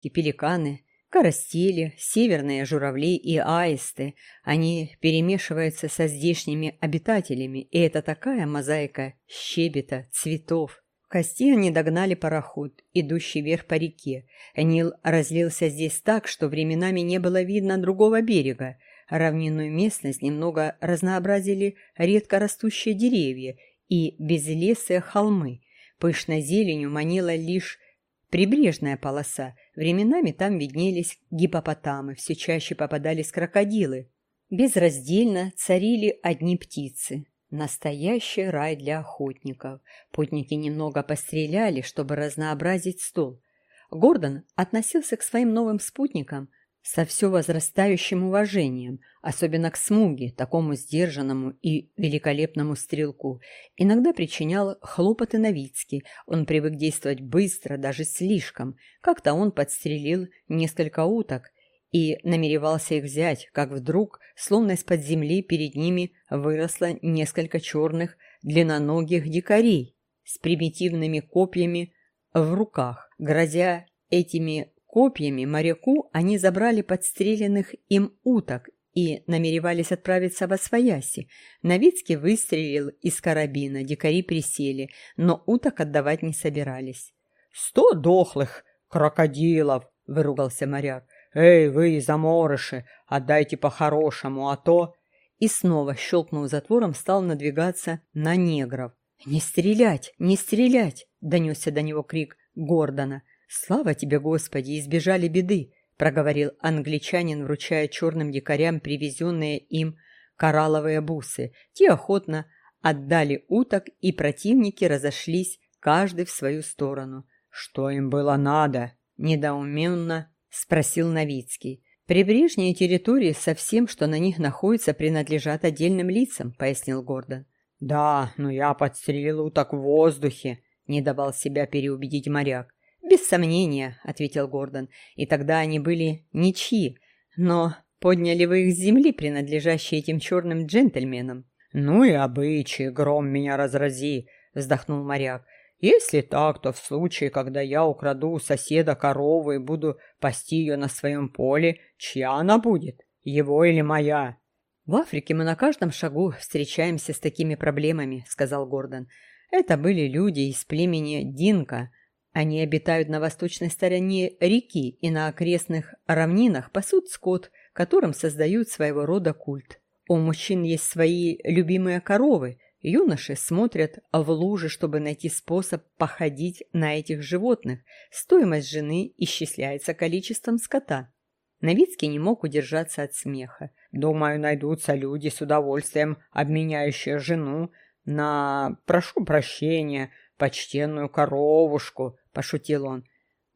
и пеликаны, коростели, северные журавли и аисты. Они перемешиваются со здешними обитателями, и это такая мозаика щебета, цветов. В Кости они догнали пароход, идущий вверх по реке. Нил разлился здесь так, что временами не было видно другого берега. Равнинную местность немного разнообразили редко растущие деревья и безлесые холмы. Пышной зеленью манила лишь прибрежная полоса. Временами там виднелись гипопотамы, все чаще попадались крокодилы. Безраздельно царили одни птицы. Настоящий рай для охотников. Путники немного постреляли, чтобы разнообразить стол. Гордон относился к своим новым спутникам со все возрастающим уважением, особенно к Смуге, такому сдержанному и великолепному стрелку. Иногда причинял хлопоты Новицкий, он привык действовать быстро, даже слишком. Как-то он подстрелил несколько уток и намеревался их взять, как вдруг, словно из-под земли, перед ними выросло несколько черных длинноногих дикарей с примитивными копьями в руках. Грозя этими копьями моряку, они забрали подстреленных им уток и намеревались отправиться во свояси. Новицкий выстрелил из карабина, дикари присели, но уток отдавать не собирались. «Сто дохлых крокодилов!» — выругался моряк. «Эй, вы, заморыши, отдайте по-хорошему, а то...» И снова, щелкнув затвором, стал надвигаться на негров. «Не стрелять! Не стрелять!» — донесся до него крик Гордона. «Слава тебе, Господи! Избежали беды!» — проговорил англичанин, вручая черным дикарям привезенные им коралловые бусы. Те охотно отдали уток, и противники разошлись, каждый в свою сторону. «Что им было надо?» — недоуменно — спросил Новицкий. «Прибрежные территории со всем, что на них находится, принадлежат отдельным лицам», — пояснил Гордон. «Да, но я подстрелил уток в воздухе», — не давал себя переубедить моряк. «Без сомнения», — ответил Гордон. «И тогда они были ничьи. Но подняли вы их с земли, принадлежащие этим черным джентльменам». «Ну и обычаи, гром меня разрази», — вздохнул моряк. Если так, то в случае, когда я украду у соседа корову и буду пасти ее на своем поле, чья она будет? Его или моя? В Африке мы на каждом шагу встречаемся с такими проблемами, сказал Гордон. Это были люди из племени Динка. Они обитают на восточной стороне реки и на окрестных равнинах пасут скот, которым создают своего рода культ. У мужчин есть свои любимые коровы – Юноши смотрят в лужи, чтобы найти способ походить на этих животных. Стоимость жены исчисляется количеством скота. Новицкий не мог удержаться от смеха. «Думаю, найдутся люди с удовольствием, обменяющие жену на, прошу прощения, почтенную коровушку», — пошутил он.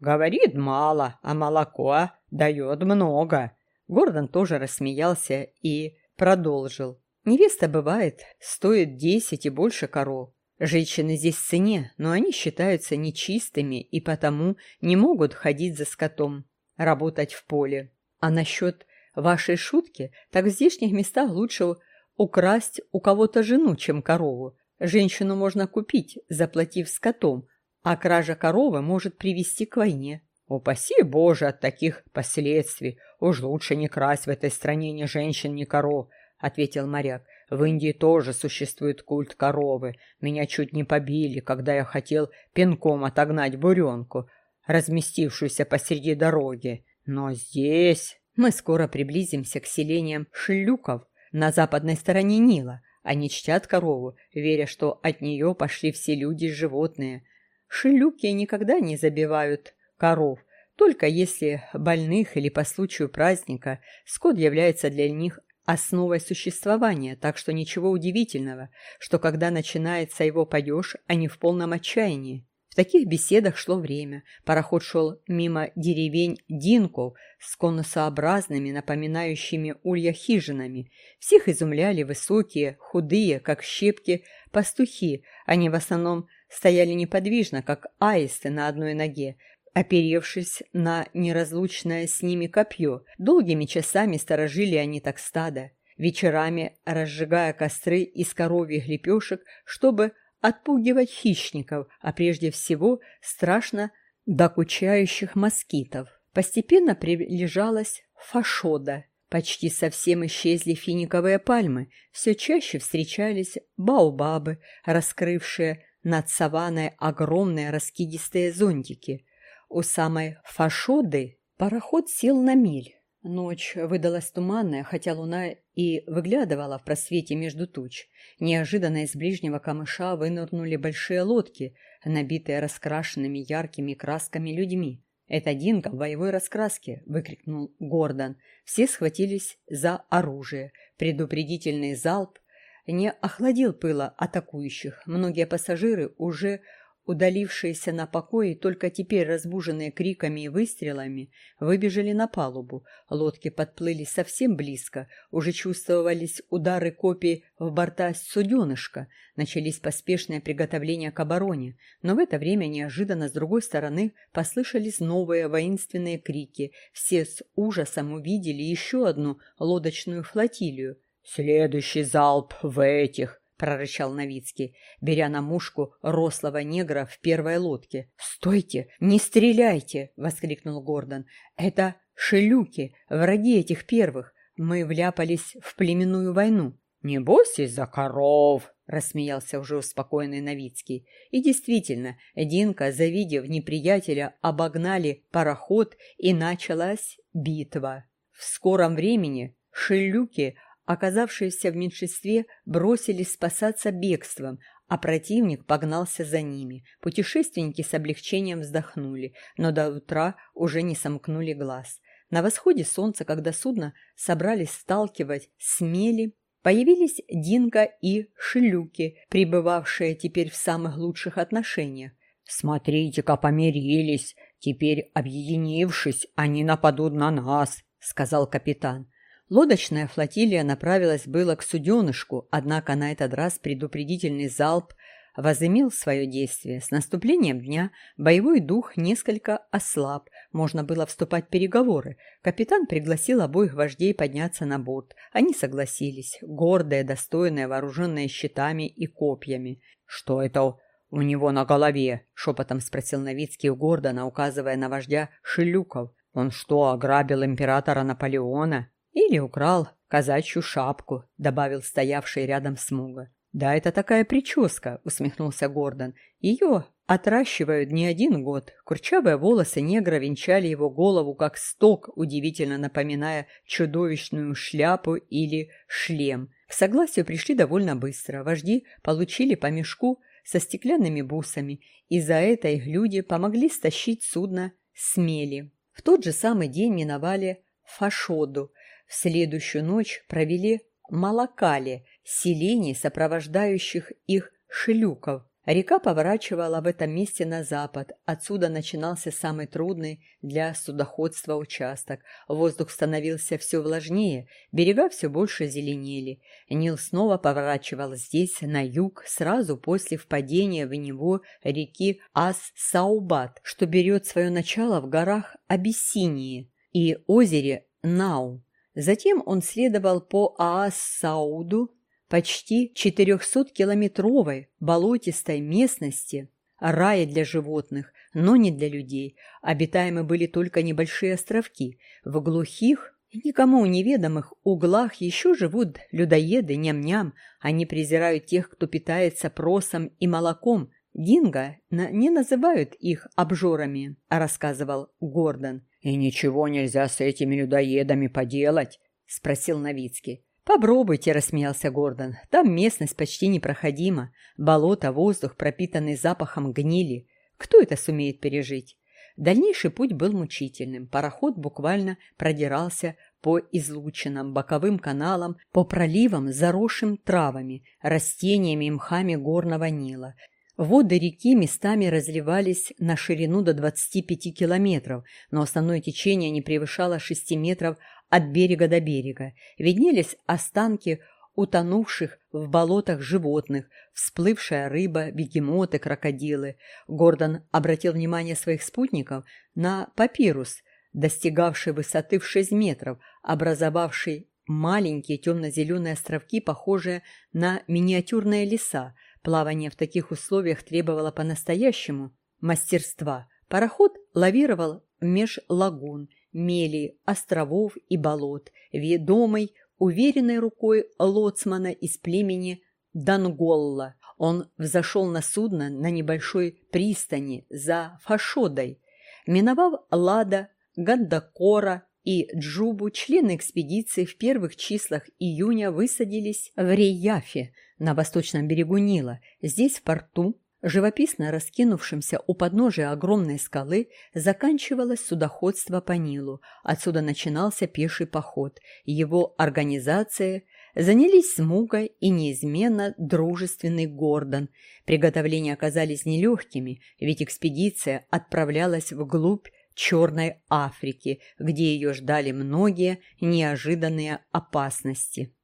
«Говорит мало, а молоко дает много». Гордон тоже рассмеялся и продолжил. Невеста бывает, стоит десять и больше коров. Женщины здесь в цене, но они считаются нечистыми и потому не могут ходить за скотом, работать в поле. А насчет вашей шутки, так в здешних местах лучше украсть у кого-то жену, чем корову. Женщину можно купить, заплатив скотом, а кража коровы может привести к войне. Упаси Боже от таких последствий. Уж лучше не красть в этой стране ни женщин, ни коров ответил моряк. В Индии тоже существует культ коровы. Меня чуть не побили, когда я хотел пинком отогнать буренку, разместившуюся посреди дороги. Но здесь... Мы скоро приблизимся к селениям шлюков на западной стороне Нила. Они чтят корову, веря, что от нее пошли все люди и животные. Шелюки никогда не забивают коров, только если больных или по случаю праздника скот является для них основой существования, так что ничего удивительного, что когда начинается его падеж, они в полном отчаянии. В таких беседах шло время. Пароход шел мимо деревень Динков с конусообразными, напоминающими улья хижинами. Всех изумляли высокие, худые, как щепки, пастухи. Они в основном стояли неподвижно, как аисты на одной ноге, оперевшись на неразлучное с ними копье. Долгими часами сторожили они так стадо, вечерами разжигая костры из коровьих лепешек, чтобы отпугивать хищников, а прежде всего страшно докучающих москитов. Постепенно приближалась Фашода. Почти совсем исчезли финиковые пальмы, все чаще встречались баобабы, раскрывшие над саванной огромные раскидистые зонтики. У самой Фашоды пароход сел на миль. Ночь выдалась туманная, хотя луна и выглядывала в просвете между туч. Неожиданно из ближнего камыша вынырнули большие лодки, набитые раскрашенными яркими красками людьми. «Это Динка в боевой раскраске!» – выкрикнул Гордон. Все схватились за оружие. Предупредительный залп не охладил пыла атакующих. Многие пассажиры уже Удалившиеся на покое, только теперь разбуженные криками и выстрелами, выбежали на палубу. Лодки подплыли совсем близко, уже чувствовались удары копий в борта суденышка. Начались поспешные приготовления к обороне, но в это время неожиданно с другой стороны послышались новые воинственные крики. Все с ужасом увидели еще одну лодочную флотилию. «Следующий залп в этих!» Прорычал Новицкий, беря на мушку рослого негра в первой лодке. «Стойте! Не стреляйте!» — воскликнул Гордон. «Это шелюки, враги этих первых. Мы вляпались в племенную войну». «Не бойся из-за коров!» — рассмеялся уже успокоенный Новицкий. И действительно, Динка, завидев неприятеля, обогнали пароход, и началась битва. В скором времени шелюки оказавшиеся в меньшинстве, бросились спасаться бегством, а противник погнался за ними. Путешественники с облегчением вздохнули, но до утра уже не сомкнули глаз. На восходе солнца, когда судно собрались сталкивать смели, появились Динка и Шилюки, пребывавшие теперь в самых лучших отношениях. «Смотрите-ка, помирились! Теперь, объединившись, они нападут на нас!» — сказал капитан. Лодочная флотилия направилась было к суденышку, однако на этот раз предупредительный залп возымел свое действие. С наступлением дня боевой дух несколько ослаб, можно было вступать в переговоры. Капитан пригласил обоих вождей подняться на борт. Они согласились, гордые, достойные, вооруженные щитами и копьями. «Что это у него на голове?» — шепотом спросил Новицкий у Гордона, указывая на вождя Шилюков. «Он что, ограбил императора Наполеона?» «Или украл казачью шапку», — добавил стоявший рядом Смуга. «Да, это такая прическа», — усмехнулся Гордон. «Ее отращивают не один год. Курчавые волосы негра венчали его голову как сток, удивительно напоминая чудовищную шляпу или шлем. К согласию пришли довольно быстро. Вожди получили по мешку со стеклянными бусами, и за это их люди помогли стащить судно с мели. В тот же самый день миновали Фашоду, в следующую ночь провели Малакали, селений, сопровождающих их шлюков. Река поворачивала в этом месте на запад. Отсюда начинался самый трудный для судоходства участок. Воздух становился все влажнее, берега все больше зеленели. Нил снова поворачивал здесь, на юг, сразу после впадения в него реки Ас-Саубат, что берет свое начало в горах Абиссинии и озере Нау. Затем он следовал по Аас-Сауду, почти 400-километровой болотистой местности, рая для животных, но не для людей. Обитаемы были только небольшие островки. В глухих никому неведомых углах еще живут людоеды, ням-ням. Они презирают тех, кто питается просом и молоком. Динго не называют их обжорами, рассказывал Гордон. «И ничего нельзя с этими людоедами поделать?» — спросил Новицкий. «Попробуйте», — рассмеялся Гордон. «Там местность почти непроходима. Болото, воздух, пропитанный запахом гнили. Кто это сумеет пережить?» Дальнейший путь был мучительным. Пароход буквально продирался по излученным боковым каналам, по проливам, заросшим травами, растениями и мхами горного Нила. Воды реки местами разливались на ширину до 25 километров, но основное течение не превышало 6 метров от берега до берега. Виднелись останки утонувших в болотах животных, всплывшая рыба, бегемоты, крокодилы. Гордон обратил внимание своих спутников на папирус, достигавший высоты в 6 метров, образовавший маленькие темно-зеленые островки, похожие на миниатюрные леса, Плавание в таких условиях требовало по-настоящему мастерства. Пароход лавировал меж лагун, мели, островов и болот, ведомый уверенной рукой лоцмана из племени Данголла. Он взошел на судно на небольшой пристани за Фашодой. Миновав Лада, Гандакора и Джубу, члены экспедиции в первых числах июня высадились в Рейяфе на восточном берегу Нила. Здесь, в порту, живописно раскинувшимся у подножия огромной скалы, заканчивалось судоходство по Нилу. Отсюда начинался пеший поход. Его организация занялись Смуга и неизменно дружественный Гордон. Приготовления оказались нелегкими, ведь экспедиция отправлялась вглубь Черной Африки, где ее ждали многие неожиданные опасности.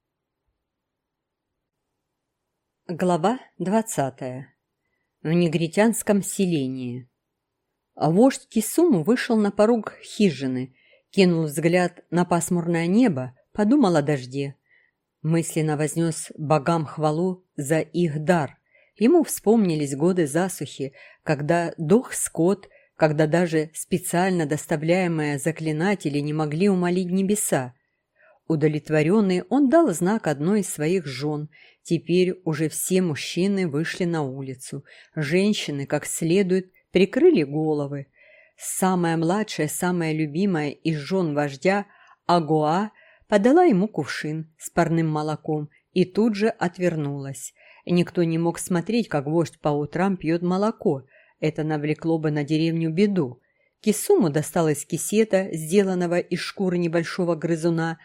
Глава двадцатая в негритянском селении. А вождь Кисуму вышел на порог хижины, кинул взгляд на пасмурное небо, подумал о дожде. Мысленно вознес богам хвалу за их дар. Ему вспомнились годы засухи, когда дох скот, когда даже специально доставляемые заклинатели не могли умолить небеса. Удовлетворенный, он дал знак одной из своих жен Теперь уже все мужчины вышли на улицу. Женщины, как следует, прикрыли головы. Самая младшая, самая любимая из жен вождя, Агуа, подала ему кувшин с парным молоком и тут же отвернулась. Никто не мог смотреть, как вождь по утрам пьет молоко. Это навлекло бы на деревню беду. Кисуму достал из кисета, сделанного из шкуры небольшого грызуна,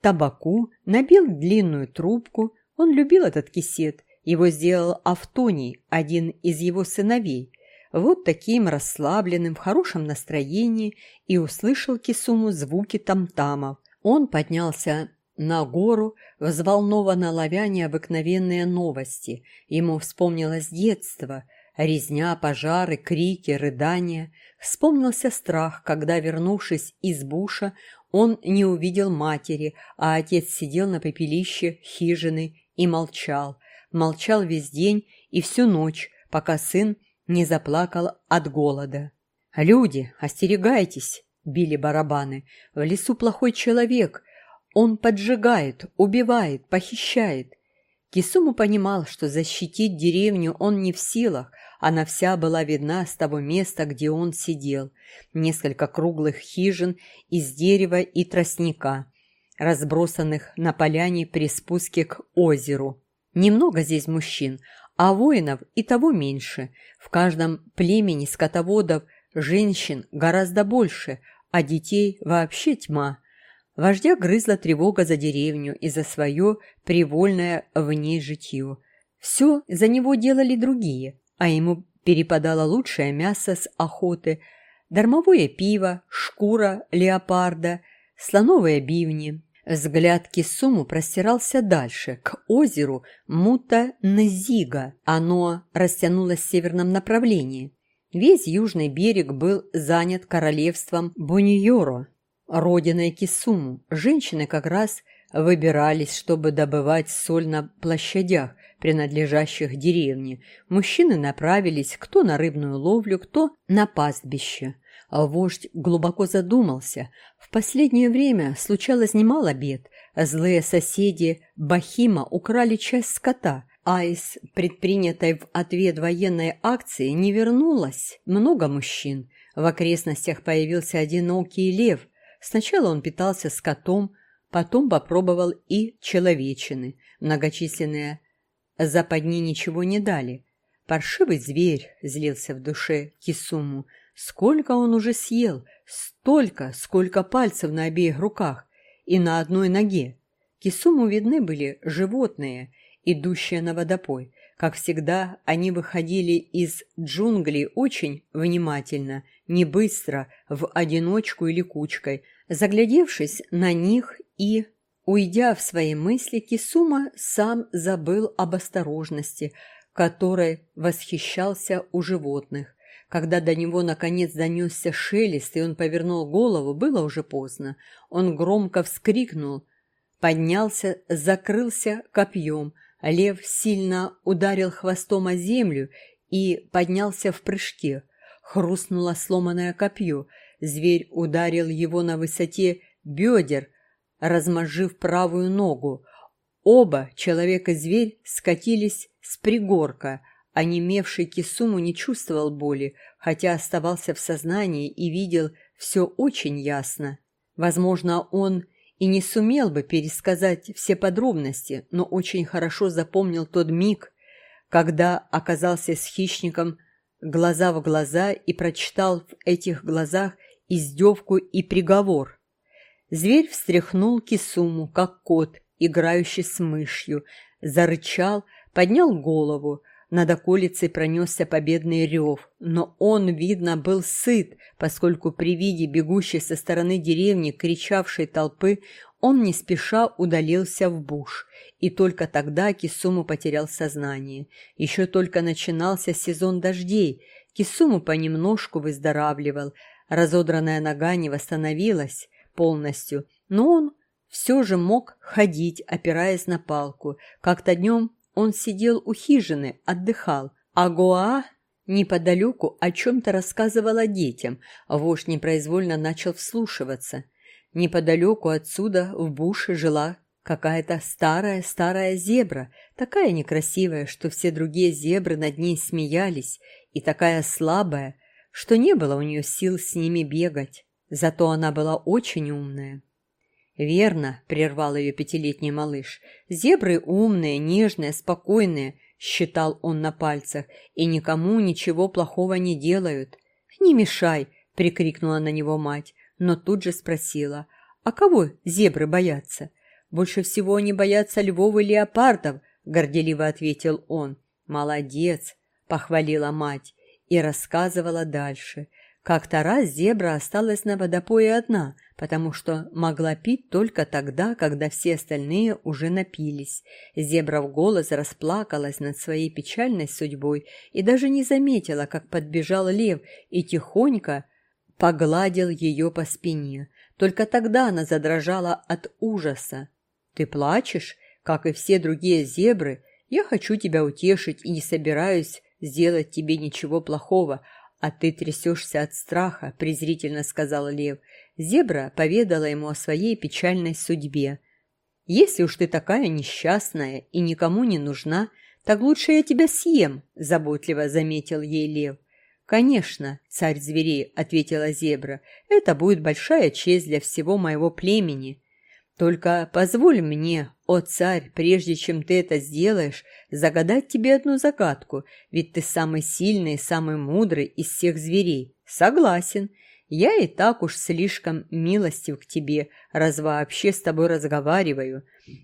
табаку, набил длинную трубку, он любил этот кисет, его сделал Автоний, один из его сыновей. Вот таким расслабленным, в хорошем настроении и услышал Кисуму звуки тамтамов. Он поднялся на гору, взволнованно ловя необыкновенные новости. Ему вспомнилось детство, резня, пожары, крики, рыдания. Вспомнился страх, когда, вернувшись из буша, он не увидел матери, а отец сидел на пепелище хижины и молчал. Молчал весь день и всю ночь, пока сын не заплакал от голода. «Люди, остерегайтесь!» — били барабаны. «В лесу плохой человек. Он поджигает, убивает, похищает». Кисуму понимал, что защитить деревню он не в силах, она вся была видна с того места, где он сидел. Несколько круглых хижин из дерева и тростника разбросанных на поляне при спуске к озеру. Немного здесь мужчин, а воинов и того меньше. В каждом племени скотоводов женщин гораздо больше, а детей вообще тьма. Вождя грызла тревога за деревню и за свое привольное в ней житье. Все за него делали другие, а ему перепадало лучшее мясо с охоты, дармовое пиво, шкура леопарда, слоновые бивни, Взгляд Кисуму простирался дальше, к озеру Мута-Незига. Оно растянулось в северном направлении. Весь южный берег был занят королевством Буньоро, родиной Кисуму. Женщины как раз выбирались, чтобы добывать соль на площадях, принадлежащих деревне. Мужчины направились кто на рыбную ловлю, кто на пастбище. А вождь глубоко задумался. В последнее время случалось немало бед. Злые соседи Бахима украли часть скота, а из предпринятой в ответ военной акции не вернулось много мужчин. В окрестностях появился одинокий лев. Сначала он питался скотом, потом попробовал и человечины. Многочисленные западни ничего не дали. Паршивый зверь злился в душе Кисуму. Сколько он уже съел? Столько, сколько пальцев на обеих руках и на одной ноге. Кисуму видны были животные, идущие на водопой. Как всегда, они выходили из джунглей очень внимательно, не быстро, в одиночку или кучкой. Заглядевшись на них и уйдя в свои мысли, Кисума сам забыл об осторожности, которой восхищался у животных. Когда до него наконец донесся шелест, и он повернул голову, было уже поздно. Он громко вскрикнул, поднялся, закрылся копьем. Лев сильно ударил хвостом о землю и поднялся в прыжке. Хрустнуло сломанное копье. зверь ударил его на высоте бедер, размозжив правую ногу. Оба, человек и зверь, скатились с пригорка. Онемевший Кисуму не чувствовал боли, хотя оставался в сознании и видел все очень ясно. Возможно, он и не сумел бы пересказать все подробности, но очень хорошо запомнил тот миг, когда оказался с хищником глаза в глаза и прочитал в этих глазах издевку и приговор. Зверь встряхнул кисуму, как кот, играющий с мышью, зарычал, поднял голову, над околицей пронесся победный рев, но он, видно, был сыт, поскольку при виде бегущей со стороны деревни кричавшей толпы он не спеша удалился в буш, и только тогда Кисуму потерял сознание. Еще только начинался сезон дождей, Кисуму понемножку выздоравливал, разодранная нога не восстановилась полностью, но он все же мог ходить, опираясь на палку. Как-то днем он сидел у хижины, отдыхал, а Гоа неподалеку о чем-то рассказывала детям, вождь непроизвольно начал вслушиваться. Неподалеку отсюда в буше жила какая-то старая-старая зебра, такая некрасивая, что все другие зебры над ней смеялись, и такая слабая, что не было у нее сил с ними бегать. Зато она была очень умная. «Верно», — прервал ее пятилетний малыш. «Зебры умные, нежные, спокойные», — считал он на пальцах, «и никому ничего плохого не делают». «Не мешай», — прикрикнула на него мать, но тут же спросила, «А кого зебры боятся?» «Больше всего они боятся львов и леопардов», — горделиво ответил он. «Молодец», — похвалила мать и рассказывала дальше — как-то раз зебра осталась на водопое одна, потому что могла пить только тогда, когда все остальные уже напились. Зебра в голос расплакалась над своей печальной судьбой и даже не заметила, как подбежал лев и тихонько погладил ее по спине. Только тогда она задрожала от ужаса. «Ты плачешь, как и все другие зебры? Я хочу тебя утешить и не собираюсь сделать тебе ничего плохого, «А ты трясешься от страха», — презрительно сказал лев. Зебра поведала ему о своей печальной судьбе. «Если уж ты такая несчастная и никому не нужна, так лучше я тебя съем», — заботливо заметил ей лев. «Конечно, царь зверей», — ответила зебра, — «это будет большая честь для всего моего племени. Только позволь мне, о царь, прежде чем ты это сделаешь, загадать тебе одну загадку, ведь ты самый сильный и самый мудрый из всех зверей. Согласен. Я и так уж слишком милостив к тебе, раз вообще с тобой разговариваю.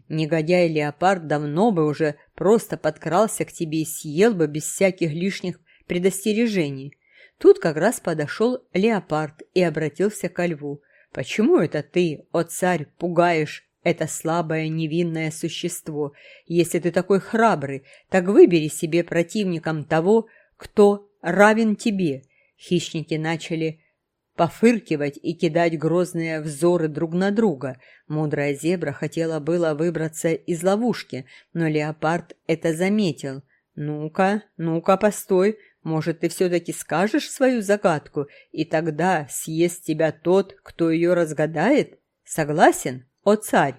Негодяй леопард давно бы уже просто подкрался к тебе и съел бы без всяких лишних предостережений. Тут как раз подошел леопард и обратился ко льву. Почему это ты, о царь, пугаешь это слабое невинное существо? Если ты такой храбрый, так выбери себе противником того, кто равен тебе. Хищники начали пофыркивать и кидать грозные взоры друг на друга. Мудрая зебра хотела было выбраться из ловушки, но леопард это заметил. «Ну-ка, ну-ка, постой, может, ты все-таки скажешь свою загадку, и тогда съест тебя тот, кто ее разгадает? Согласен, о царь?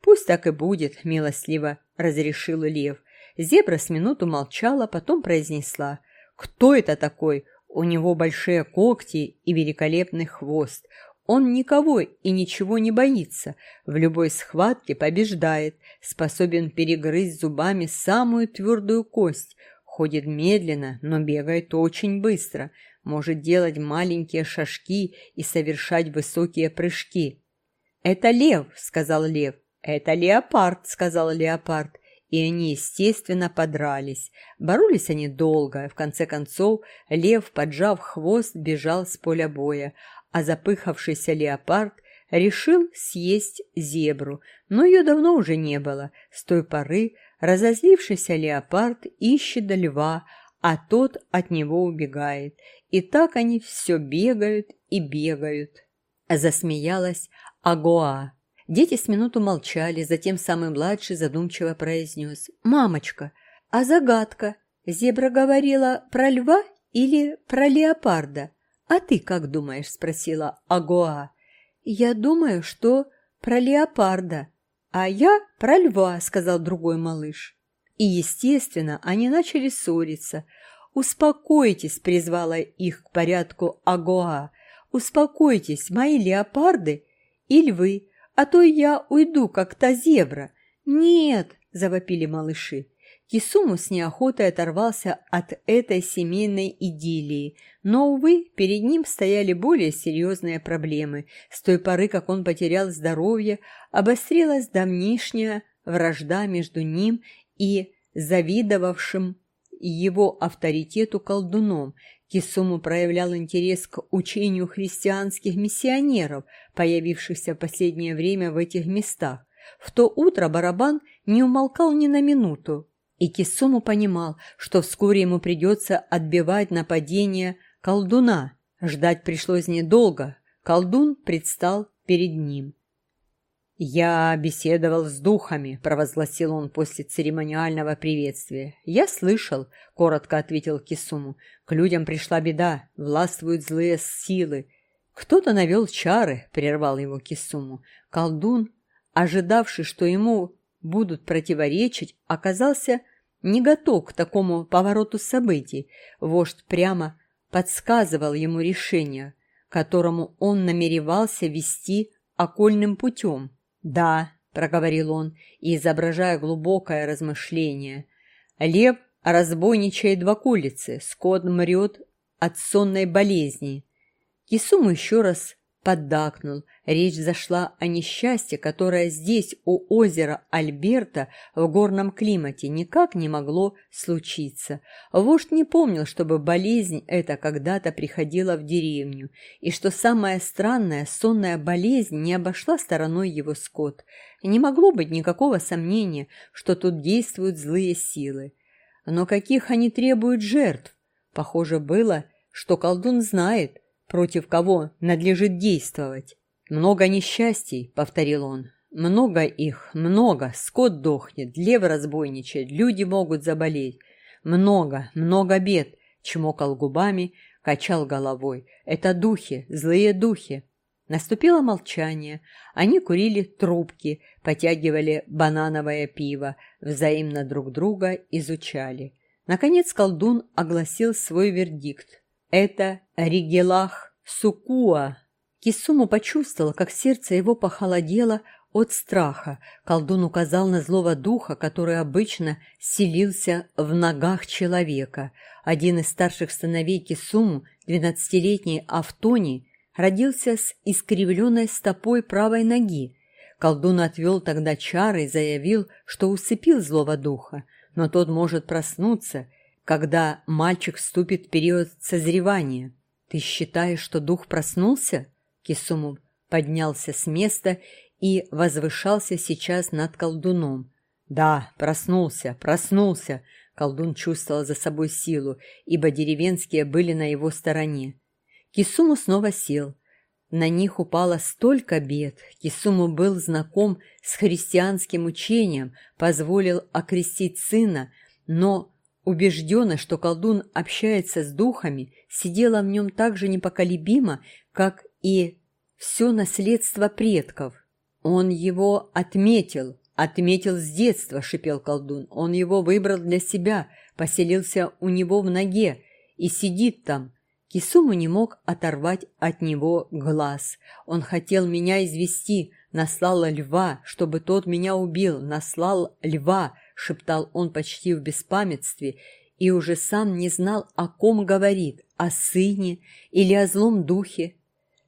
Пусть так и будет, милостливо разрешил лев. Зебра с минуту молчала, потом произнесла. Кто это такой? У него большие когти и великолепный хвост. Он никого и ничего не боится, в любой схватке побеждает, способен перегрызть зубами самую твердую кость, Ходит медленно, но бегает очень быстро, может делать маленькие шажки и совершать высокие прыжки. «Это лев», — сказал лев. «Это леопард», — сказал леопард. И они, естественно, подрались. Боролись они долго, в конце концов лев, поджав хвост, бежал с поля боя, а запыхавшийся леопард решил съесть зебру, но ее давно уже не было. С той поры Разозлившийся леопард ищет льва, а тот от него убегает. И так они все бегают и бегают. Засмеялась Агоа. Дети с минуту молчали, затем самый младший задумчиво произнес. «Мамочка, а загадка? Зебра говорила про льва или про леопарда?» «А ты как думаешь?» – спросила Агоа. «Я думаю, что про леопарда, а я про льва», – сказал другой малыш. И, естественно, они начали ссориться. «Успокойтесь», – призвала их к порядку Агоа. «Успокойтесь, мои леопарды и львы, а то я уйду, как та зебра». «Нет», – завопили малыши. Кисуму с неохотой оторвался от этой семейной идиллии, но, увы, перед ним стояли более серьезные проблемы. С той поры, как он потерял здоровье, обострилась давнишняя вражда между ним и завидовавшим его авторитету колдуном. Кисуму проявлял интерес к учению христианских миссионеров, появившихся в последнее время в этих местах. В то утро барабан не умолкал ни на минуту, и Кисуму понимал, что вскоре ему придется отбивать нападение колдуна. Ждать пришлось недолго. Колдун предстал перед ним. «Я беседовал с духами», – провозгласил он после церемониального приветствия. «Я слышал», – коротко ответил Кисуму. «К людям пришла беда, властвуют злые силы». «Кто-то навел чары», – прервал его Кисуму. Колдун, ожидавший, что ему будут противоречить, оказался не готов к такому повороту событий. Вождь прямо подсказывал ему решение, которому он намеревался вести окольным путем. «Да», — проговорил он, изображая глубокое размышление, — «лев разбойничает в околице, скот мрет от сонной болезни». Кисуму еще раз поддакнул. Речь зашла о несчастье, которое здесь, у озера Альберта, в горном климате, никак не могло случиться. Вождь не помнил, чтобы болезнь эта когда-то приходила в деревню, и что самое странное, сонная болезнь не обошла стороной его скот. Не могло быть никакого сомнения, что тут действуют злые силы. Но каких они требуют жертв? Похоже было, что колдун знает, против кого надлежит действовать. «Много несчастий», — повторил он. «Много их, много. Скот дохнет, лев разбойничает, люди могут заболеть. Много, много бед», — чмокал губами, качал головой. «Это духи, злые духи». Наступило молчание. Они курили трубки, потягивали банановое пиво, взаимно друг друга изучали. Наконец колдун огласил свой вердикт. Это Ригелах Сукуа. Кисуму почувствовал, как сердце его похолодело от страха. Колдун указал на злого духа, который обычно селился в ногах человека. Один из старших сыновей Кисуму, двенадцатилетний Автони, родился с искривленной стопой правой ноги. Колдун отвел тогда чары и заявил, что усыпил злого духа, но тот может проснуться когда мальчик вступит в период созревания. Ты считаешь, что дух проснулся? Кисуму поднялся с места и возвышался сейчас над колдуном. Да, проснулся, проснулся. Колдун чувствовал за собой силу, ибо деревенские были на его стороне. Кисуму снова сел. На них упало столько бед. Кисуму был знаком с христианским учением, позволил окрестить сына, но Убежденная, что колдун общается с духами, сидела в нем так же непоколебимо, как и все наследство предков. Он его отметил, отметил с детства, шипел колдун. Он его выбрал для себя, поселился у него в ноге и сидит там. Кисуму не мог оторвать от него глаз. Он хотел меня извести, наслал льва, чтобы тот меня убил, наслал льва, — шептал он почти в беспамятстве, и уже сам не знал, о ком говорит, о сыне или о злом духе.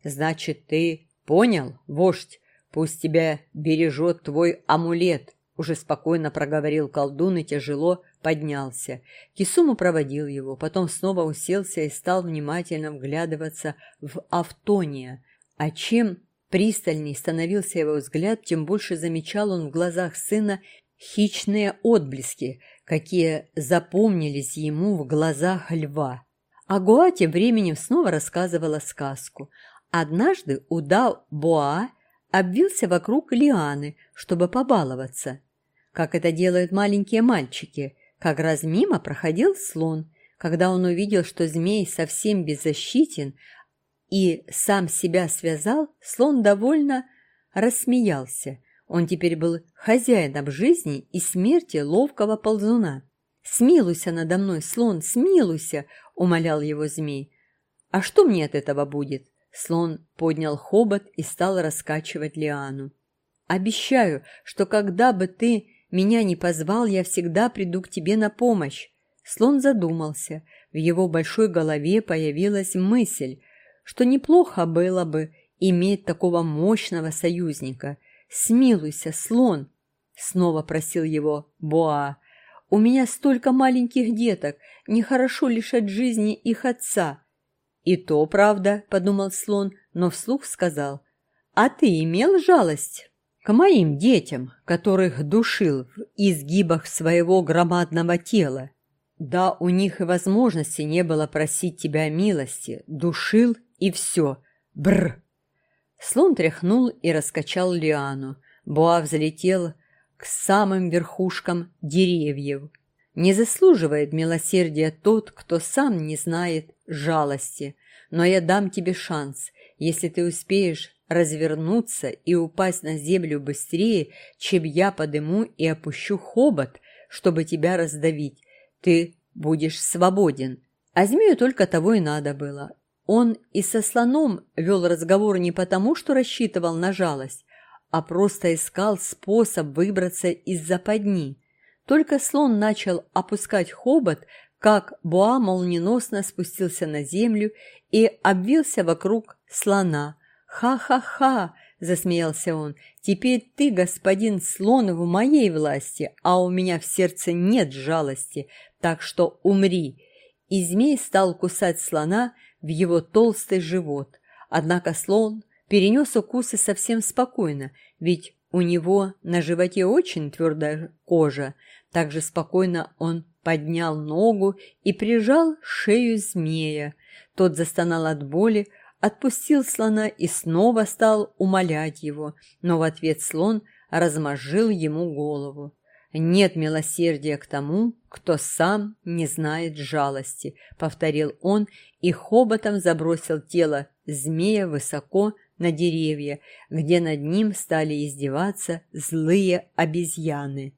«Значит, ты понял, вождь? Пусть тебя бережет твой амулет», — уже спокойно проговорил колдун и тяжело поднялся. Кисуму проводил его, потом снова уселся и стал внимательно вглядываться в Автония. А чем пристальней становился его взгляд, тем больше замечал он в глазах сына хищные отблески, какие запомнились ему в глазах льва. А тем временем снова рассказывала сказку. Однажды удав Боа обвился вокруг лианы, чтобы побаловаться, как это делают маленькие мальчики. Как раз мимо проходил слон. Когда он увидел, что змей совсем беззащитен, и сам себя связал, слон довольно рассмеялся. Он теперь был хозяином жизни и смерти ловкого ползуна. «Смилуйся надо мной, слон, смилуйся!» — умолял его змей. «А что мне от этого будет?» Слон поднял хобот и стал раскачивать лиану. «Обещаю, что когда бы ты меня не позвал, я всегда приду к тебе на помощь». Слон задумался. В его большой голове появилась мысль, что неплохо было бы иметь такого мощного союзника. «Смилуйся, слон!» — снова просил его Боа. «У меня столько маленьких деток, нехорошо лишать жизни их отца». «И то правда», — подумал слон, но вслух сказал. «А ты имел жалость?» к моим детям, которых душил в изгибах своего громадного тела. Да, у них и возможности не было просить тебя милости, душил и все. Бр! Слон тряхнул и раскачал лиану. Боа взлетел к самым верхушкам деревьев. Не заслуживает милосердия тот, кто сам не знает жалости. Но я дам тебе шанс, если ты успеешь развернуться и упасть на землю быстрее, чем я подыму и опущу хобот, чтобы тебя раздавить. Ты будешь свободен. А змею только того и надо было. Он и со слоном вел разговор не потому, что рассчитывал на жалость, а просто искал способ выбраться из западни. Только слон начал опускать хобот, как Буа молниеносно спустился на землю и обвился вокруг слона. «Ха-ха-ха!» – засмеялся он. «Теперь ты, господин слон, в моей власти, а у меня в сердце нет жалости, так что умри!» И змей стал кусать слона, в его толстый живот. Однако слон перенес укусы совсем спокойно, ведь у него на животе очень твердая кожа. Также спокойно он поднял ногу и прижал шею змея. Тот застонал от боли, отпустил слона и снова стал умолять его, но в ответ слон размозжил ему голову. «Нет милосердия к тому, кто сам не знает жалости», — повторил он и хоботом забросил тело змея высоко на деревья, где над ним стали издеваться злые обезьяны.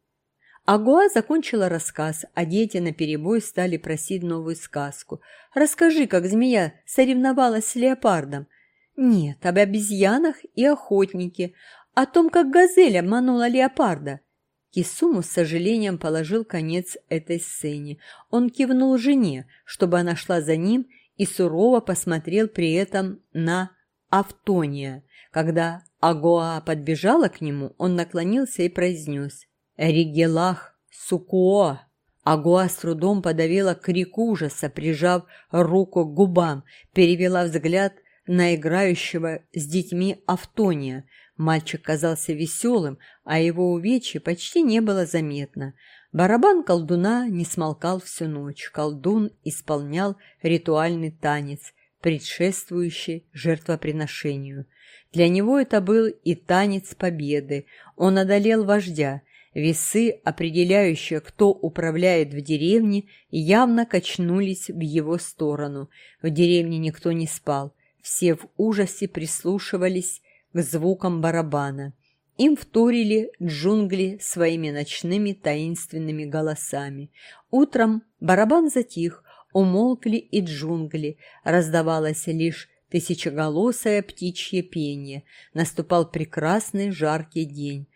Агуа закончила рассказ, а дети наперебой стали просить новую сказку. «Расскажи, как змея соревновалась с леопардом». «Нет, об обезьянах и охотнике, о том, как газель обманула леопарда». Кисуму с сожалением положил конец этой сцене. Он кивнул жене, чтобы она шла за ним, и сурово посмотрел при этом на Автония. Когда Агоа подбежала к нему, он наклонился и произнес «Ригелах Сукуо». Агуа с трудом подавила крик ужаса, прижав руку к губам, перевела взгляд на играющего с детьми Автония. Мальчик казался веселым, а его увечья почти не было заметно. Барабан колдуна не смолкал всю ночь. Колдун исполнял ритуальный танец, предшествующий жертвоприношению. Для него это был и танец победы. Он одолел вождя. Весы, определяющие, кто управляет в деревне, явно качнулись в его сторону. В деревне никто не спал. Все в ужасе прислушивались к звукам барабана. Им вторили джунгли своими ночными таинственными голосами. Утром барабан затих, умолкли и джунгли, раздавалось лишь тысячеголосое птичье пение. Наступал прекрасный жаркий день.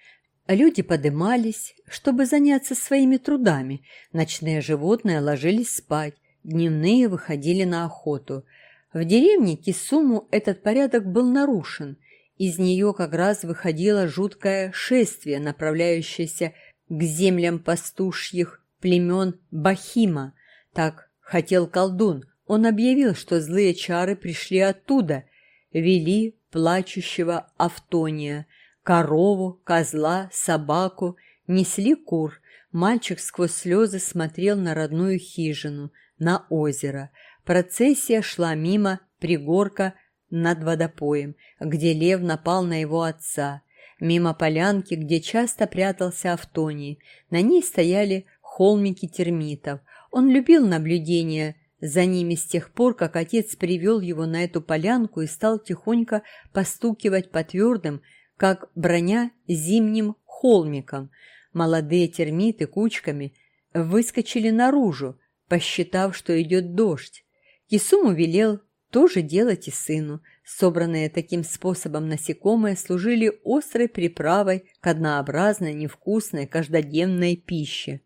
Люди подымались, чтобы заняться своими трудами. Ночные животные ложились спать, дневные выходили на охоту. В деревне Кисуму этот порядок был нарушен. Из нее как раз выходило жуткое шествие, направляющееся к землям пастушьих племен Бахима. Так хотел колдун. Он объявил, что злые чары пришли оттуда, вели плачущего Автония, корову, козла, собаку, несли кур. Мальчик сквозь слезы смотрел на родную хижину, на озеро. Процессия шла мимо пригорка над водопоем, где лев напал на его отца, мимо полянки, где часто прятался Автоний. На ней стояли холмики термитов. Он любил наблюдение за ними с тех пор, как отец привел его на эту полянку и стал тихонько постукивать по твердым, как броня, зимним холмикам. Молодые термиты кучками выскочили наружу, посчитав, что идет дождь. Кисуму велел тоже делать и сыну. Собранные таким способом насекомые служили острой приправой к однообразной, невкусной, каждодневной пище.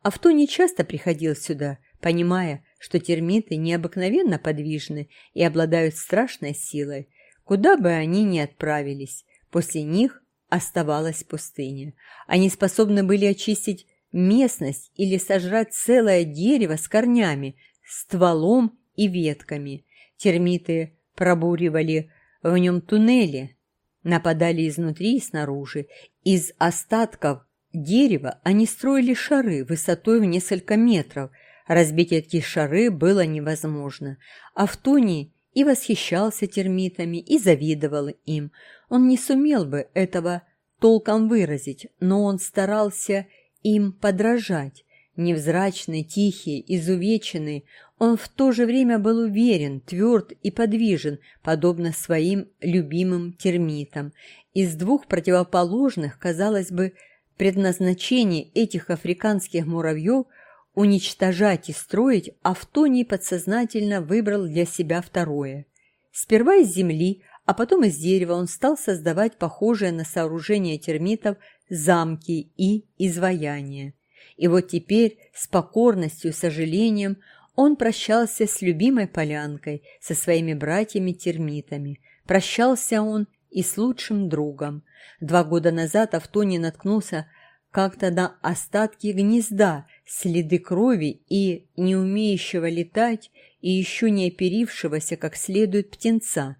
Авто не часто приходил сюда, понимая, что термиты необыкновенно подвижны и обладают страшной силой. Куда бы они ни отправились, после них оставалась пустыня. Они способны были очистить местность или сожрать целое дерево с корнями, стволом и ветками. Термиты пробуривали в нем туннели, нападали изнутри и снаружи. Из остатков дерева они строили шары высотой в несколько метров. Разбить эти шары было невозможно. Автоний и восхищался термитами, и завидовал им. Он не сумел бы этого толком выразить, но он старался им подражать. Невзрачный, тихий, изувеченный, он в то же время был уверен, тверд и подвижен, подобно своим любимым термитам. Из двух противоположных, казалось бы, предназначений этих африканских муравьев уничтожать и строить, Автоний подсознательно выбрал для себя второе. Сперва из земли, а потом из дерева он стал создавать похожие на сооружения термитов замки и изваяния. И вот теперь с покорностью и сожалением он прощался с любимой полянкой, со своими братьями-термитами. Прощался он и с лучшим другом. Два года назад Автоний наткнулся как-то на остатки гнезда, следы крови и не умеющего летать и еще не оперившегося как следует птенца.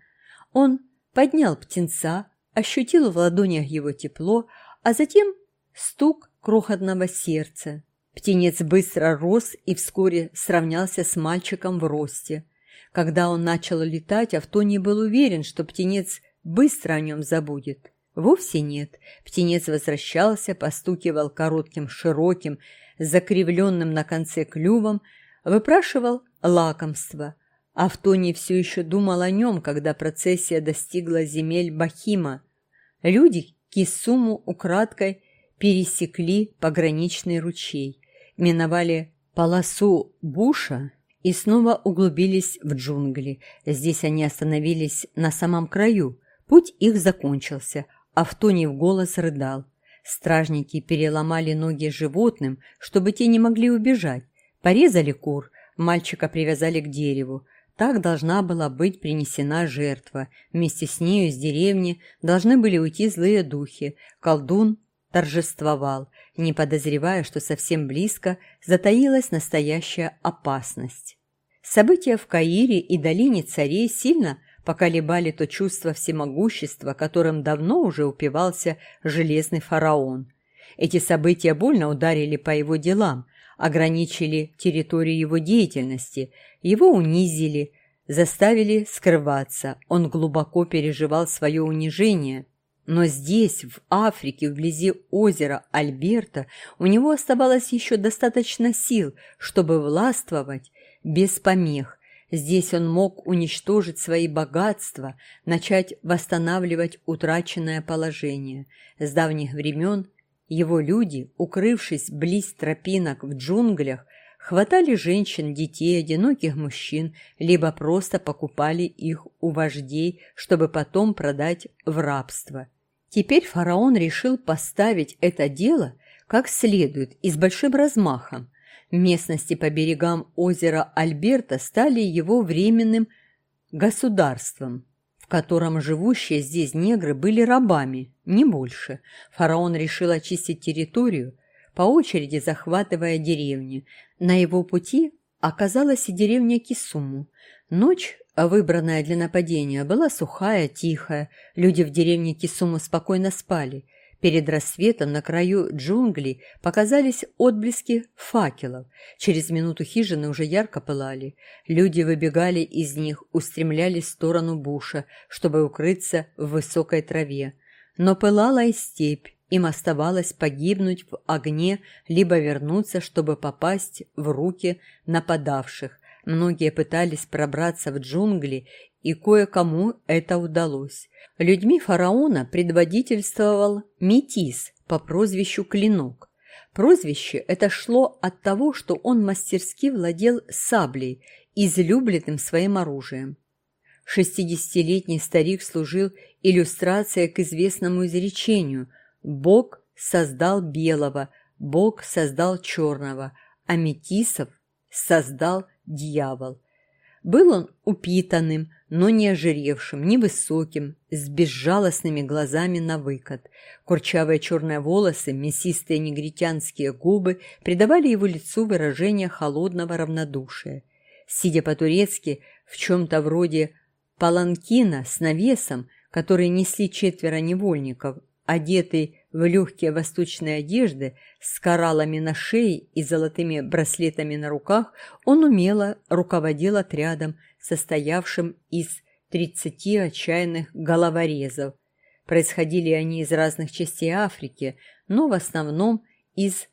Он поднял птенца, ощутил в ладонях его тепло, а затем стук крохотного сердца. Птенец быстро рос и вскоре сравнялся с мальчиком в росте. Когда он начал летать, Автоний был уверен, что птенец быстро о нем забудет. Вовсе нет. Птенец возвращался, постукивал коротким, широким, закривленным на конце клювом, выпрашивал лакомство. Автоний все еще думал о нем, когда процессия достигла земель Бахима. Люди Кисуму украдкой пересекли пограничный ручей миновали полосу буша и снова углубились в джунгли. Здесь они остановились на самом краю. Путь их закончился, а в тоне в голос рыдал. Стражники переломали ноги животным, чтобы те не могли убежать. Порезали кур, мальчика привязали к дереву. Так должна была быть принесена жертва. Вместе с нею из деревни должны были уйти злые духи. Колдун торжествовал не подозревая, что совсем близко затаилась настоящая опасность. События в Каире и долине царей сильно поколебали то чувство всемогущества, которым давно уже упивался железный фараон. Эти события больно ударили по его делам, ограничили территорию его деятельности, его унизили, заставили скрываться. Он глубоко переживал свое унижение – но здесь, в Африке, вблизи озера Альберта, у него оставалось еще достаточно сил, чтобы властвовать без помех. Здесь он мог уничтожить свои богатства, начать восстанавливать утраченное положение. С давних времен его люди, укрывшись близ тропинок в джунглях, хватали женщин, детей, одиноких мужчин, либо просто покупали их у вождей, чтобы потом продать в рабство. Теперь фараон решил поставить это дело как следует и с большим размахом. Местности по берегам озера Альберта стали его временным государством, в котором живущие здесь негры были рабами, не больше. Фараон решил очистить территорию, по очереди захватывая деревни. На его пути оказалась и деревня Кисуму. Ночь выбранная для нападения была сухая, тихая. Люди в деревне Кисуму спокойно спали. Перед рассветом на краю джунглей показались отблески факелов. Через минуту хижины уже ярко пылали. Люди выбегали из них, устремлялись в сторону буша, чтобы укрыться в высокой траве. Но пылала и степь. Им оставалось погибнуть в огне, либо вернуться, чтобы попасть в руки нападавших. Многие пытались пробраться в джунгли, и кое-кому это удалось. Людьми фараона предводительствовал Метис по прозвищу Клинок. Прозвище это шло от того, что он мастерски владел саблей, излюбленным своим оружием. Шестидесятилетний старик служил иллюстрацией к известному изречению «Бог создал белого, Бог создал черного, а метисов создал дьявол». Был он упитанным, но не ожиревшим, невысоким, с безжалостными глазами на выкат. Курчавые черные волосы, мясистые негритянские губы придавали его лицу выражение холодного равнодушия. Сидя по-турецки в чем-то вроде паланкина с навесом, который несли четверо невольников, одетый в легкие восточные одежды, с кораллами на шее и золотыми браслетами на руках, он умело руководил отрядом, состоявшим из тридцати отчаянных головорезов. Происходили они из разных частей Африки, но в основном из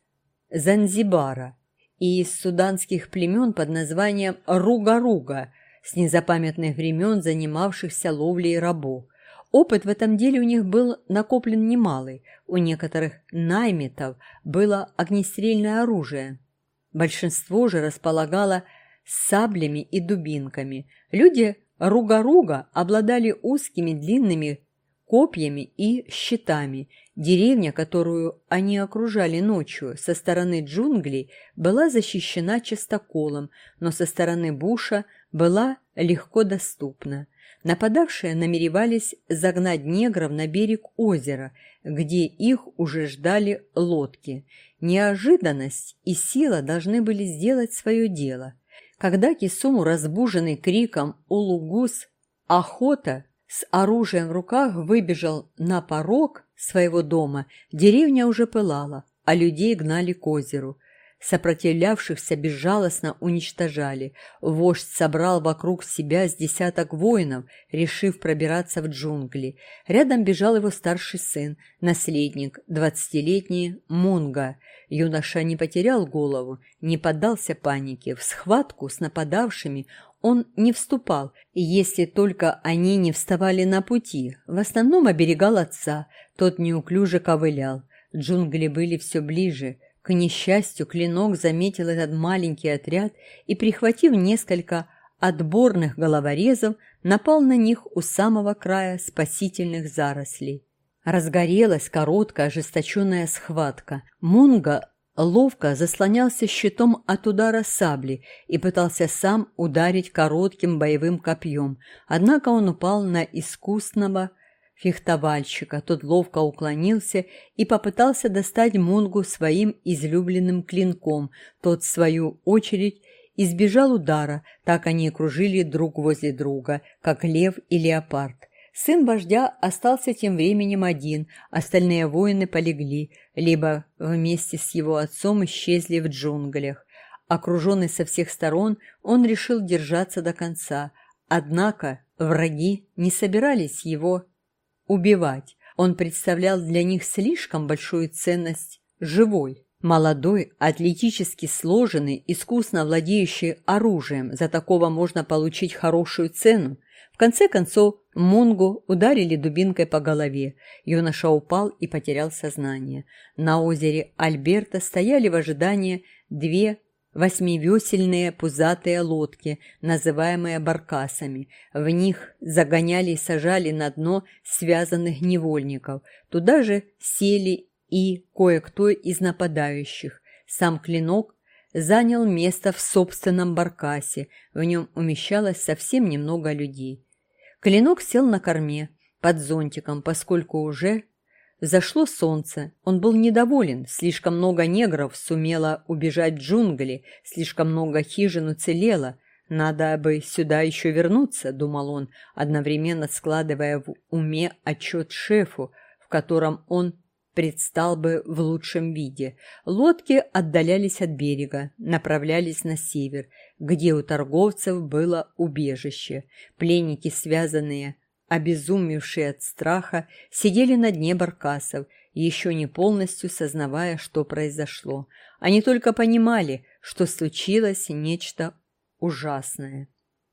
Занзибара и из суданских племен под названием Руга-Руга, с незапамятных времен занимавшихся ловлей рабов. Опыт в этом деле у них был накоплен немалый, у некоторых наймитов было огнестрельное оружие. Большинство же располагало саблями и дубинками. Люди Руга-Руга обладали узкими длинными копьями и щитами. Деревня, которую они окружали ночью со стороны джунглей, была защищена частоколом, но со стороны буша была легко доступна. Нападавшие намеревались загнать негров на берег озера, где их уже ждали лодки. Неожиданность и сила должны были сделать свое дело. Когда Кисуму, разбуженный криком «Улугус!» охота с оружием в руках выбежал на порог своего дома, деревня уже пылала, а людей гнали к озеру. Сопротивлявшихся безжалостно уничтожали. Вождь собрал вокруг себя с десяток воинов, решив пробираться в джунгли. Рядом бежал его старший сын, наследник, двадцатилетний Мунга. Юноша не потерял голову, не поддался панике. В схватку с нападавшими он не вступал, если только они не вставали на пути. В основном оберегал отца, тот неуклюже ковылял. Джунгли были все ближе. К несчастью, Клинок заметил этот маленький отряд и, прихватив несколько отборных головорезов, напал на них у самого края спасительных зарослей. Разгорелась короткая ожесточенная схватка. Мунга ловко заслонялся щитом от удара сабли и пытался сам ударить коротким боевым копьем, однако он упал на искусного фехтовальщика. Тот ловко уклонился и попытался достать Мунгу своим излюбленным клинком. Тот, в свою очередь, избежал удара, так они кружили друг возле друга, как лев и леопард. Сын вождя остался тем временем один, остальные воины полегли, либо вместе с его отцом исчезли в джунглях. Окруженный со всех сторон, он решил держаться до конца, однако враги не собирались его убивать. Он представлял для них слишком большую ценность живой. Молодой, атлетически сложенный, искусно владеющий оружием, за такого можно получить хорошую цену. В конце концов, Мунгу ударили дубинкой по голове. Юноша упал и потерял сознание. На озере Альберта стояли в ожидании две восьмивесельные пузатые лодки, называемые баркасами. В них загоняли и сажали на дно связанных невольников. Туда же сели и кое-кто из нападающих. Сам клинок занял место в собственном баркасе, в нем умещалось совсем немного людей. Клинок сел на корме, под зонтиком, поскольку уже Зашло солнце. Он был недоволен. Слишком много негров сумело убежать в джунгли, слишком много хижин уцелело. Надо бы сюда еще вернуться, думал он, одновременно складывая в уме отчет шефу, в котором он предстал бы в лучшем виде. Лодки отдалялись от берега, направлялись на север, где у торговцев было убежище. Пленники, связанные обезумевшие от страха, сидели на дне баркасов, еще не полностью сознавая, что произошло. Они только понимали, что случилось нечто ужасное.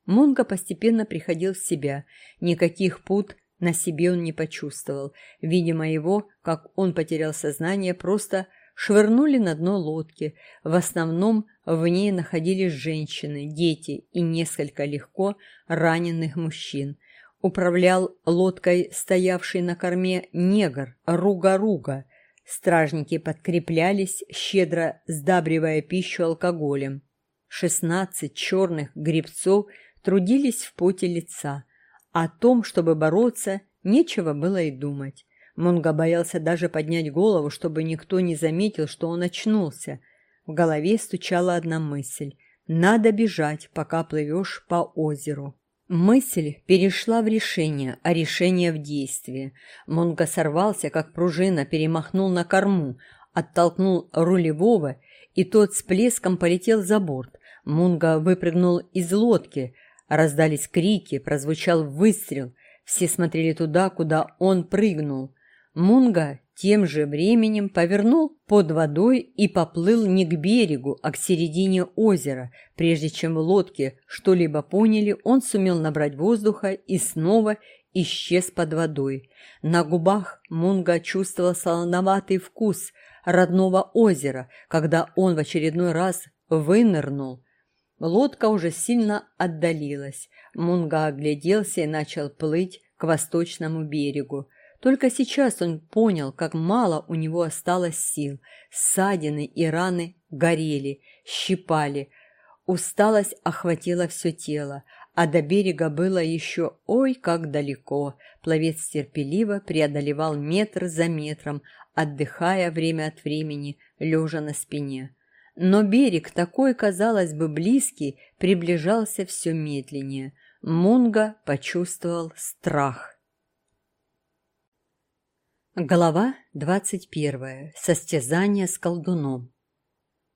Мунга постепенно приходил в себя. Никаких пут на себе он не почувствовал. Видимо, его, как он потерял сознание, просто швырнули на дно лодки. В основном в ней находились женщины, дети и несколько легко раненых мужчин. Управлял лодкой стоявший на корме негр Руга-Руга. Стражники подкреплялись, щедро сдабривая пищу алкоголем. Шестнадцать черных гребцов трудились в поте лица. О том, чтобы бороться, нечего было и думать. Мунга боялся даже поднять голову, чтобы никто не заметил, что он очнулся. В голове стучала одна мысль. Надо бежать, пока плывешь по озеру. Мысль перешла в решение, а решение в действие. Мунга сорвался, как пружина, перемахнул на корму, оттолкнул рулевого, и тот с плеском полетел за борт. Мунга выпрыгнул из лодки. Раздались крики, прозвучал выстрел. Все смотрели туда, куда он прыгнул. Мунга тем же временем повернул под водой и поплыл не к берегу, а к середине озера. Прежде чем в лодке что-либо поняли, он сумел набрать воздуха и снова исчез под водой. На губах Мунга чувствовал солоноватый вкус родного озера, когда он в очередной раз вынырнул. Лодка уже сильно отдалилась. Мунга огляделся и начал плыть к восточному берегу. Только сейчас он понял, как мало у него осталось сил. Ссадины и раны горели, щипали. Усталость охватила все тело, а до берега было еще ой как далеко. Пловец терпеливо преодолевал метр за метром, отдыхая время от времени, лежа на спине. Но берег, такой, казалось бы, близкий, приближался все медленнее. Мунга почувствовал страх. Глава 21. Состязание с колдуном.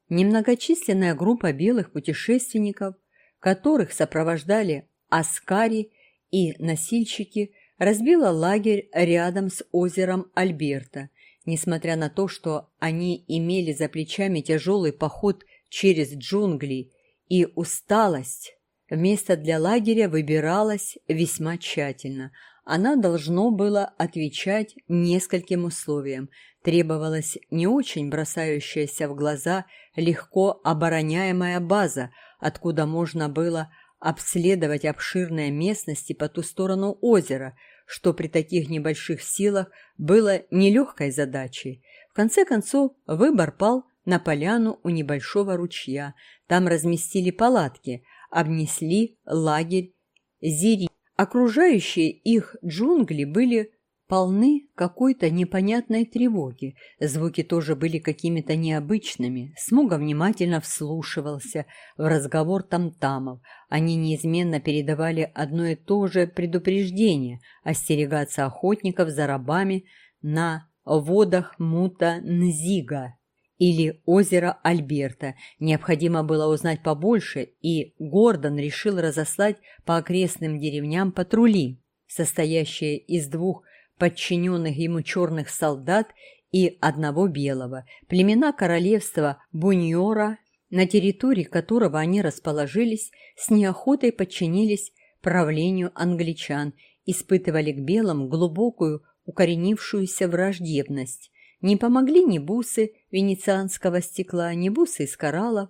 Немногочисленная группа белых путешественников, которых сопровождали аскари и носильщики, разбила лагерь рядом с озером Альберта. Несмотря на то, что они имели за плечами тяжелый поход через джунгли и усталость, место для лагеря выбиралось весьма тщательно – она должно было отвечать нескольким условиям. Требовалась не очень бросающаяся в глаза легко обороняемая база, откуда можно было обследовать обширные местности по ту сторону озера, что при таких небольших силах было нелегкой задачей. В конце концов, выбор пал на поляну у небольшого ручья. Там разместили палатки, обнесли лагерь зири Окружающие их джунгли были полны какой-то непонятной тревоги. Звуки тоже были какими-то необычными. Смуга внимательно вслушивался в разговор тамтамов. Они неизменно передавали одно и то же предупреждение – остерегаться охотников за рабами на водах Мута-Нзига или озеро Альберта. Необходимо было узнать побольше, и Гордон решил разослать по окрестным деревням патрули, состоящие из двух подчиненных ему черных солдат и одного белого. Племена королевства Буньора, на территории которого они расположились, с неохотой подчинились правлению англичан, испытывали к белым глубокую укоренившуюся враждебность. Не помогли ни бусы венецианского стекла, ни бусы из кораллов.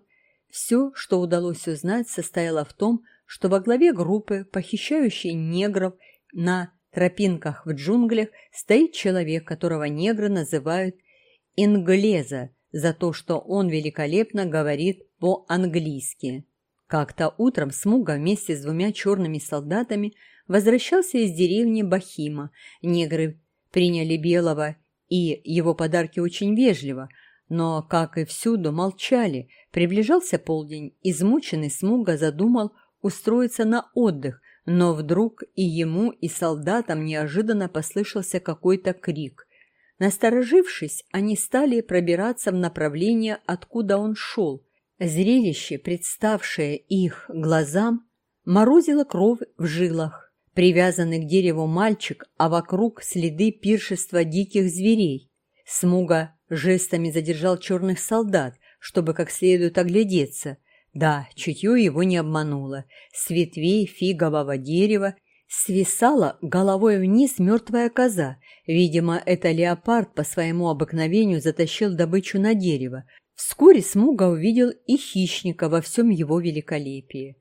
Все, что удалось узнать, состояло в том, что во главе группы, похищающей негров на тропинках в джунглях, стоит человек, которого негры называют «инглеза», за то, что он великолепно говорит по-английски. Как-то утром Смуга вместе с двумя черными солдатами возвращался из деревни Бахима. Негры приняли белого и его подарки очень вежливо, но, как и всюду, молчали. Приближался полдень, измученный Смуга задумал устроиться на отдых, но вдруг и ему, и солдатам неожиданно послышался какой-то крик. Насторожившись, они стали пробираться в направление, откуда он шел. Зрелище, представшее их глазам, морозило кровь в жилах привязанный к дереву мальчик, а вокруг следы пиршества диких зверей. Смуга жестами задержал черных солдат, чтобы как следует оглядеться. Да, чутье его не обмануло. С ветвей фигового дерева свисала головой вниз мертвая коза. Видимо, это леопард по своему обыкновению затащил добычу на дерево. Вскоре Смуга увидел и хищника во всем его великолепии.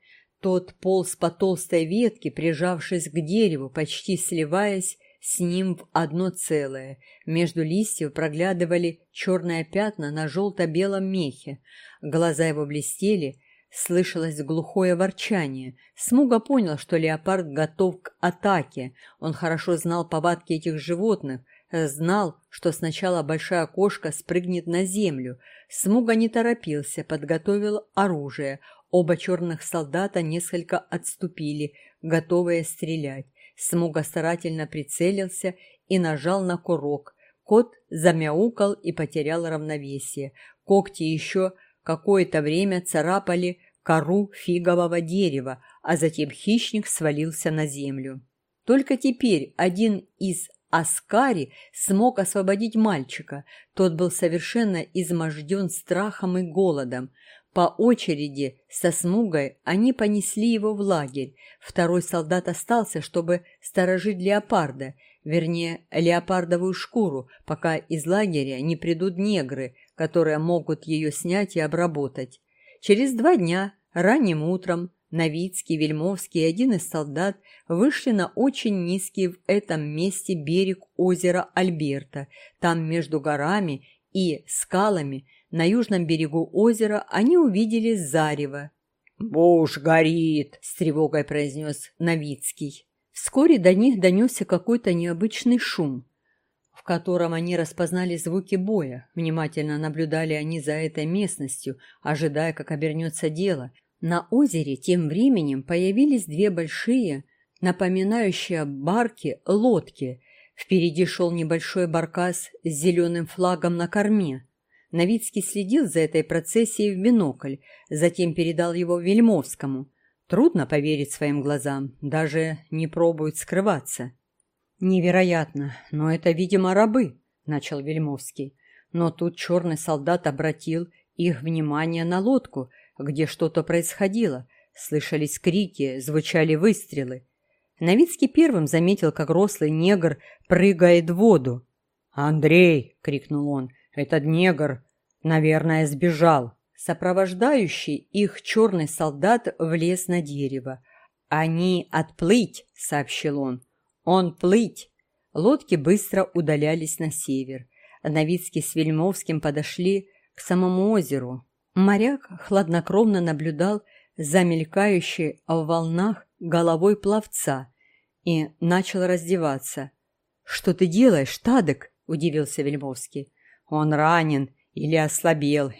Тот полз по толстой ветке, прижавшись к дереву, почти сливаясь с ним в одно целое. Между листьев проглядывали черные пятна на желто-белом мехе. Глаза его блестели, слышалось глухое ворчание. Смуга понял, что леопард готов к атаке. Он хорошо знал повадки этих животных, знал, что сначала большая кошка спрыгнет на землю. Смуга не торопился, подготовил оружие. Оба черных солдата несколько отступили, готовые стрелять. Смуга старательно прицелился и нажал на курок. Кот замяукал и потерял равновесие. Когти еще какое-то время царапали кору фигового дерева, а затем хищник свалился на землю. Только теперь один из Аскари смог освободить мальчика. Тот был совершенно изможден страхом и голодом. По очереди со смугой они понесли его в лагерь. Второй солдат остался, чтобы сторожить леопарда, вернее, леопардовую шкуру, пока из лагеря не придут негры, которые могут ее снять и обработать. Через два дня, ранним утром, Новицкий, Вельмовский и один из солдат вышли на очень низкий в этом месте берег озера Альберта. Там между горами и скалами на южном берегу озера они увидели зарево. «Буш горит!» – с тревогой произнес Новицкий. Вскоре до них донесся какой-то необычный шум, в котором они распознали звуки боя. Внимательно наблюдали они за этой местностью, ожидая, как обернется дело. На озере тем временем появились две большие, напоминающие барки, лодки. Впереди шел небольшой баркас с зеленым флагом на корме. Новицкий следил за этой процессией в бинокль, затем передал его Вельмовскому. Трудно поверить своим глазам, даже не пробуют скрываться. «Невероятно, но это, видимо, рабы», — начал Вельмовский. Но тут черный солдат обратил их внимание на лодку, где что-то происходило. Слышались крики, звучали выстрелы. Новицкий первым заметил, как рослый негр прыгает в воду. «Андрей!» — крикнул он. Этот негр, наверное, сбежал. Сопровождающий их черный солдат влез на дерево. «Они отплыть!» — сообщил он. «Он плыть!» Лодки быстро удалялись на север. Новицкий с Вельмовским подошли к самому озеру. Моряк хладнокровно наблюдал за мелькающей в волнах головой пловца и начал раздеваться. «Что ты делаешь, Тадек?» – удивился Вельмовский. Он ранен или ослабел,